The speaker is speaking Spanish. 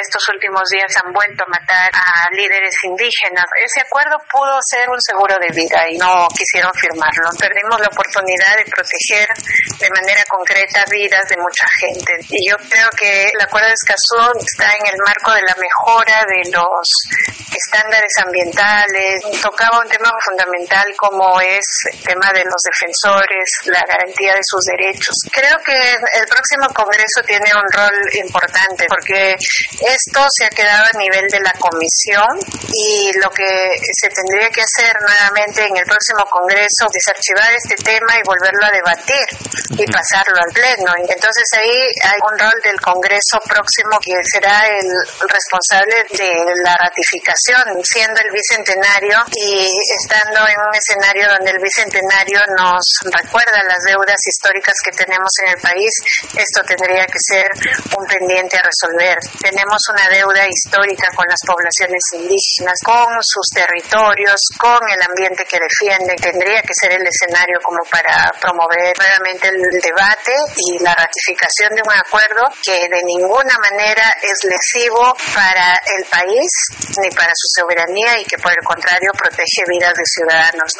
estos últimos días han vuelto a matar a líderes indígenas. Ese acuerdo pudo ser un seguro de vida y no quisieron firmarlo. Perdimos la oportunidad de proteger de manera concreta vidas de mucha gente. Y yo creo que el acuerdo de Escazú está en el marco de la mejora de los estándares ambientales. Tocaba un tema fundamental como es el tema de los defensores, la garantía de sus derechos. Creo que el próximo Congreso tiene un rol importante porque esto se ha quedado a nivel de la comisión y lo que se tendría que hacer nuevamente en el próximo Congreso es archivar este tema y volverlo a debatir y pasarlo al Pleno. Entonces ahí hay un rol del Congreso próximo que será el responsable de la ratificación, siendo el bicentenario y estando en un escenario donde el bicentenario nos recuerda las deudas históricas que tenemos en el país, esto tendría que ser un pendiente a resolver. Tenemos una deuda histórica con las poblaciones indígenas, con sus territorios, con el ambiente que defienden. Tendría que ser el escenario como para promover nuevamente el debate y la ratificación de un acuerdo que de ninguna manera es lesivo para el país ni para su soberanía y que por el contrario protege vidas de ciudadanos.